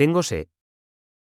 Tengo sed.